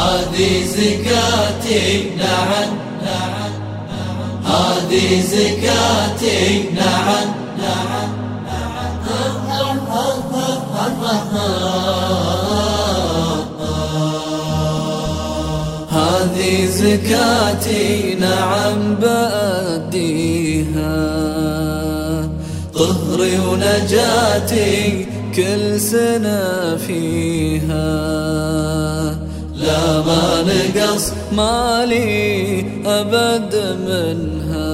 هذه زكاتي نعم. نعم هذه زكاتي نعم. نعم هذه زكاتي نعم بأديها طهري ونجاتي كل سنة فيها. ما نقص مالي أبد منها.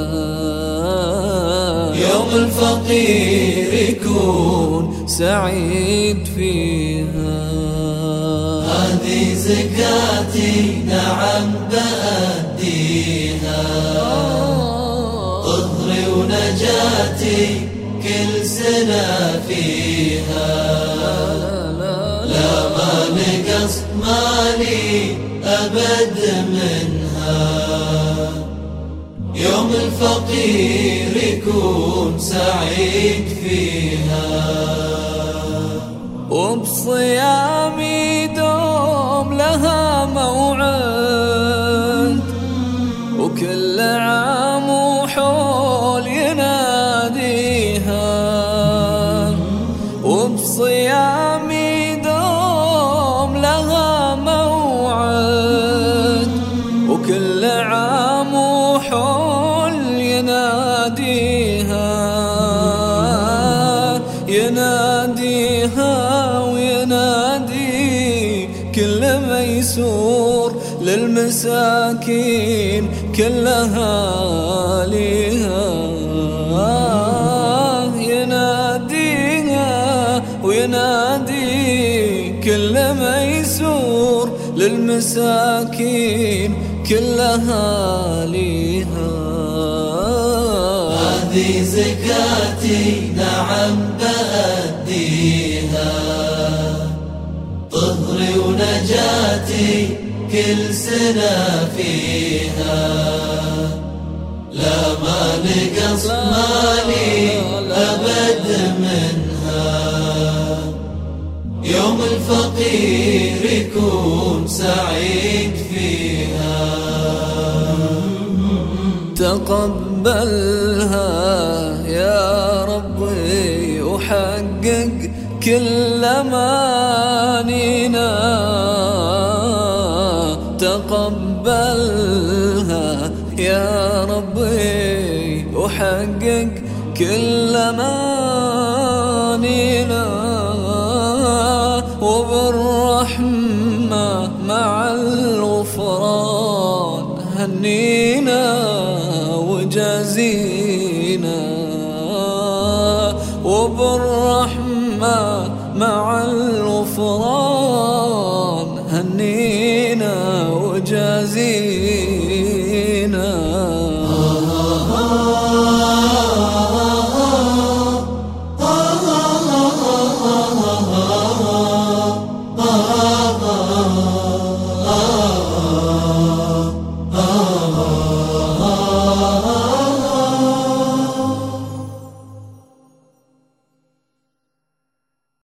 يوم الفقير يكون سعيد فيها. هذه زكاتي نعم بأديها. طهري ونجاتي كل سنة فيها. نقص مالي أبد منها. يوم الفقير يكون سعيد فيها. وبصيامي دوم لها موعد وكل عام وحول يناديها. وبصيامي يناديها يناديها وينادي كل ميسور للمساكين كلها ليها يناديها وينادي كل ميسور للمساكين. كلها ليها. هذه زكاتي نعم بأديها. طهري ونجاتي كل سنة فيها. لا ما نقص مالي أبد منها. يوم الفقير يكون سعيد. تقبلها يا ربي وحقق كل مانينا تقبلها يا ربي وحقق كل مانينا وبالرحمة مع الغفران هنينا. وجازينا وبالرحمة مع الغفران هنينا وجازينا.